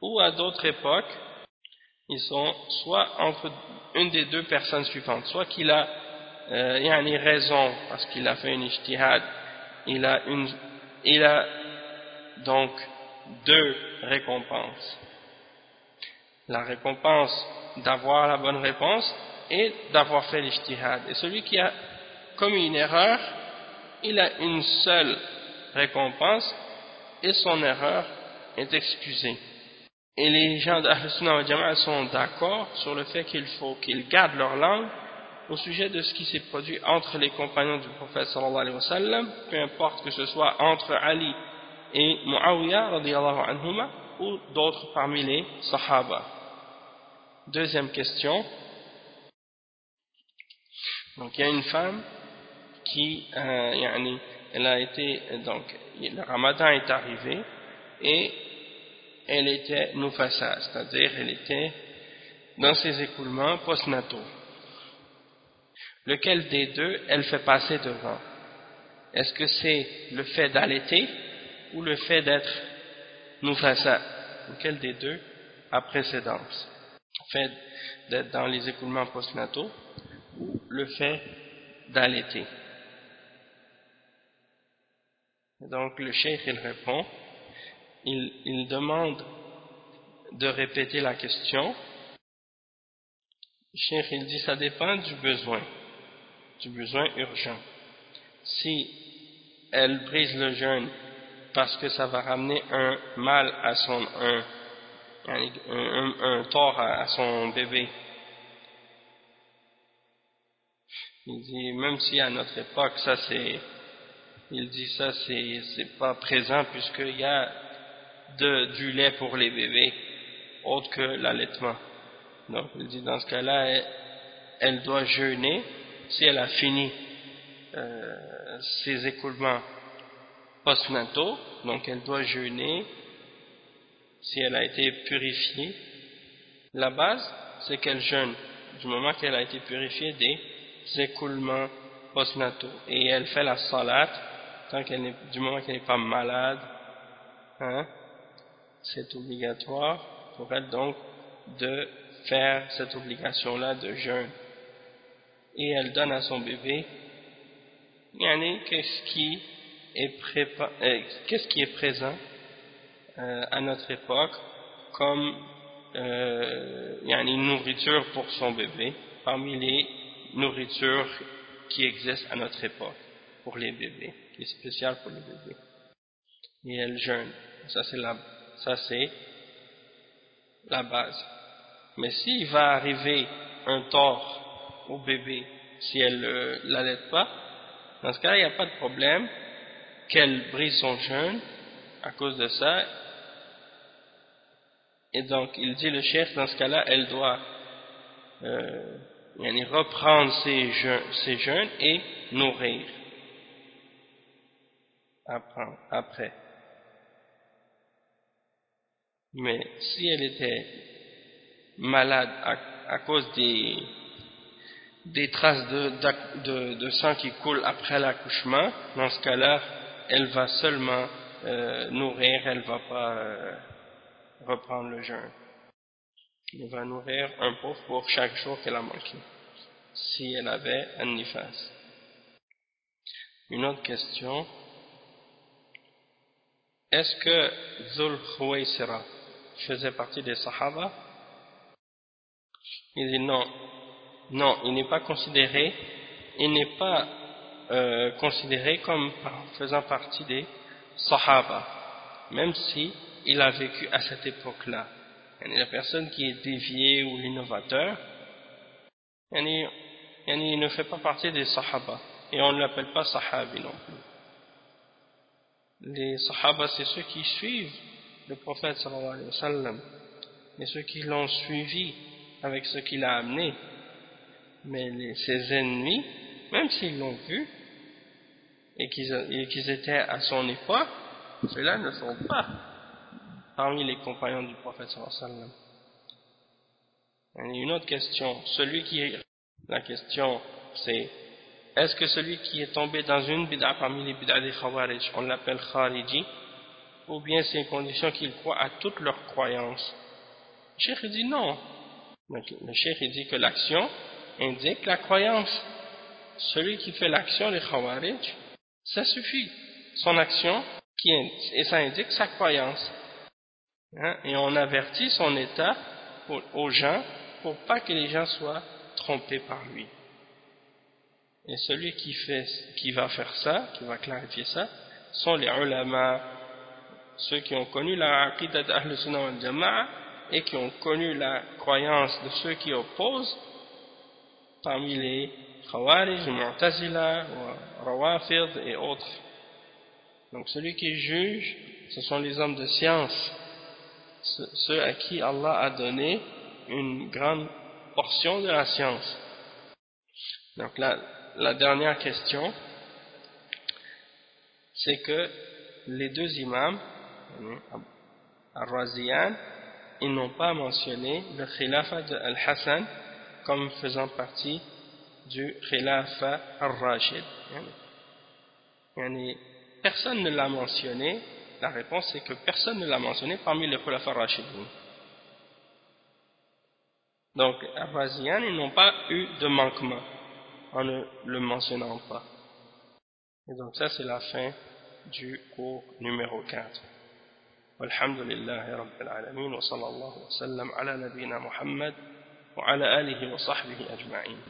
S1: ou à d'autres époques ils sont soit entre une des deux personnes suivantes soit qu'il a euh, une raison parce qu'il a fait une ijtihad il a, une, il a donc deux récompenses la récompense d'avoir la bonne réponse et d'avoir fait l'ijtihad. Et celui qui a commis une erreur, il a une seule récompense et son erreur est excusée. Et les gens d'Ahl-Sunnah Jama'a sont d'accord sur le fait qu'il faut qu'ils gardent leur langue au sujet de ce qui s'est produit entre les compagnons du prophète sallallahu alayhi wa sallam, peu importe que ce soit entre Ali et Muawiyah radiallahu anhuma ou d'autres parmi les sahaba. Deuxième question. Donc il y a une femme qui, euh, elle a été, donc le ramadan est arrivé et elle était nufasa, c'est-à-dire elle était dans ses écoulements postnataux. Lequel des deux elle fait passer devant Est-ce que c'est le fait d'allaiter ou le fait d'être nufasa? Lequel des deux a précédence? Fait d'être dans les écoulements postnataux ou le fait d'allaiter? Donc le cheikh il répond, il, demande de répéter la question. Le cheikh il dit ça dépend du besoin, du besoin urgent. Si elle brise le jeûne parce que ça va ramener un mal à son un un, un, tort à, son bébé. Il dit, même si à notre époque, ça c'est, il dit ça c'est pas présent puisqu'il y a de, du lait pour les bébés, autre que l'allaitement. Donc il dit, dans ce cas-là, elle, doit jeûner si elle a fini euh, ses écoulements postnataux, donc elle doit jeûner si elle a été purifiée, la base, c'est qu'elle jeûne du moment qu'elle a été purifiée des écoulements postnataux. Et elle fait la salade tant qu'elle du moment qu'elle n'est pas malade. Hein, c'est obligatoire pour elle donc de faire cette obligation-là de jeûne. Et elle donne à son bébé qu'est-ce qui euh, qu'est-ce qui est présent euh, à notre époque comme euh, une nourriture pour son bébé parmi les nourritures qui existent à notre époque pour les bébés, est spécial pour les bébés. Et elle jeûne. Ça c'est la, ça c'est la base. Mais s'il va arriver un tort au bébé si elle ne l'allait pas, dans ce cas-là, il n'y a pas de problème qu'elle brise son jeûne à cause de ça. Et donc, il dit le chef, dans ce cas-là, elle doit euh, reprendre ses jeûnes, ses jeûnes et nourrir après. Mais si elle était malade à, cause des, des traces de, de, sang qui coulent après l'accouchement, dans ce cas-là, elle va seulement euh, nourrir, elle ne va pas euh, reprendre le jeûne. Elle va nourrir un pauvre pour chaque jour qu'elle a manqué, si elle avait un nifas. Une autre question. Est-ce que Zul Khuwaysira faisait partie des Sahaba? Il dit non. Non, il n'est pas considéré, il n'est pas euh, considéré comme faisant partie des Sahaba, même si il a vécu à cette époque-là. La personne qui est déviée ou l'innovateur, il ne fait pas partie des Sahaba, et on ne l'appelle pas Sahabi non plus. Les Sahaba, c'est ceux qui suivent le prophète sallallahu alayhi wa sallam, et ceux qui l'ont suivi avec ce qu'il a amené. Mais ses ennemis, même s'ils l'ont vu, et qu'ils étaient à son époque, ceux-là ne sont pas parmi les compagnons du prophète sallallahu alayhi wa sallam. Une autre question. Celui qui. La question, c'est est-ce que celui qui est tombé dans une bid'a parmi les bid'a des Khawarij, on l'appelle Khariji ou bien c'est une condition qu'il croit à toutes leurs croyances? Le cheikh dit non. Le cheikh dit que l'action indique la croyance. Celui qui fait l'action, les Khawarij, ça suffit. Son action, et ça indique sa croyance. Hein, et on avertit son état aux gens pour pas que les gens soient trompés par lui. Et celui qui, fait, qui va faire ça, qui va clarifier ça, sont les ulama, ceux qui ont connu la aqidah d'Ahl Sunnah wal Jama'a et qui ont connu la croyance de ceux qui opposent parmi les Khawarij, Mu'tazila, Rawafid et autres. Donc celui qui juge, ce sont les hommes de science, ceux à qui Allah a donné une grande portion de la science. Donc là, la dernière question, c'est que les deux imams, Al-Raziyan, ils n'ont pas mentionné le khilafa de Al-Hassan comme faisant partie du khilafa Al-Rashid. Personne ne l'a mentionné. La réponse est que personne ne l'a mentionné parmi les khilafa Rashid. Donc, Al-Raziyan, ils n'ont pas eu de manquement en ne le mentionnant pas. Et donc ça c'est la fin du cours numéro 4. والحمد لله رب العالمين وصلى الله وسلم على نبينا محمد وعلى آله وصحبه أجمعين